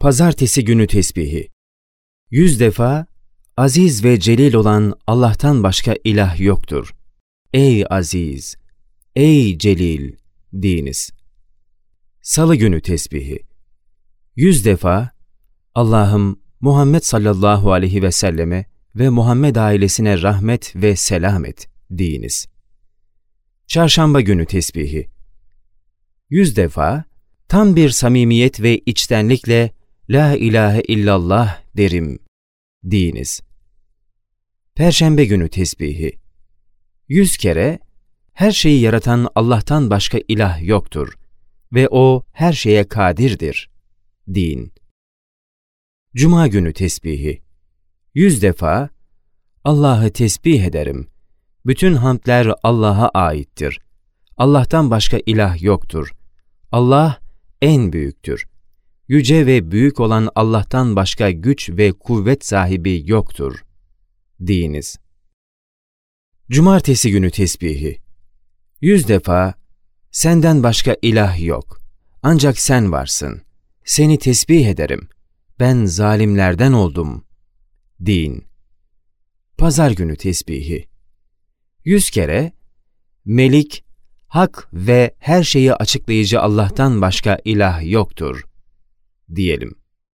Pazartesi günü tesbihi. Yüz defa aziz ve celil olan Allah'tan başka ilah yoktur. Ey aziz, ey celil deyiniz. Salı günü tesbihi. Yüz defa Allah'ım Muhammed sallallahu aleyhi ve selleme ve Muhammed ailesine rahmet ve selam et deyiniz. Çarşamba günü tesbihi. Yüz defa tam bir samimiyet ve içtenlikle La ilahe illallah derim deyiniz. Perşembe günü tesbihi. Yüz kere her şeyi yaratan Allah'tan başka ilah yoktur ve O her şeye kadirdir deyin. Cuma günü tesbihi. Yüz defa Allah'ı tesbih ederim. Bütün hamdler Allah'a aittir. Allah'tan başka ilah yoktur. Allah en büyüktür. Yüce ve büyük olan Allah'tan başka güç ve kuvvet sahibi yoktur. Deyiniz. Cumartesi günü tesbihi. Yüz defa, senden başka ilah yok. Ancak sen varsın. Seni tesbih ederim. Ben zalimlerden oldum. Deyin. Pazar günü tesbihi. Yüz kere, Melik, hak ve her şeyi açıklayıcı Allah'tan başka ilah yoktur, diyelim.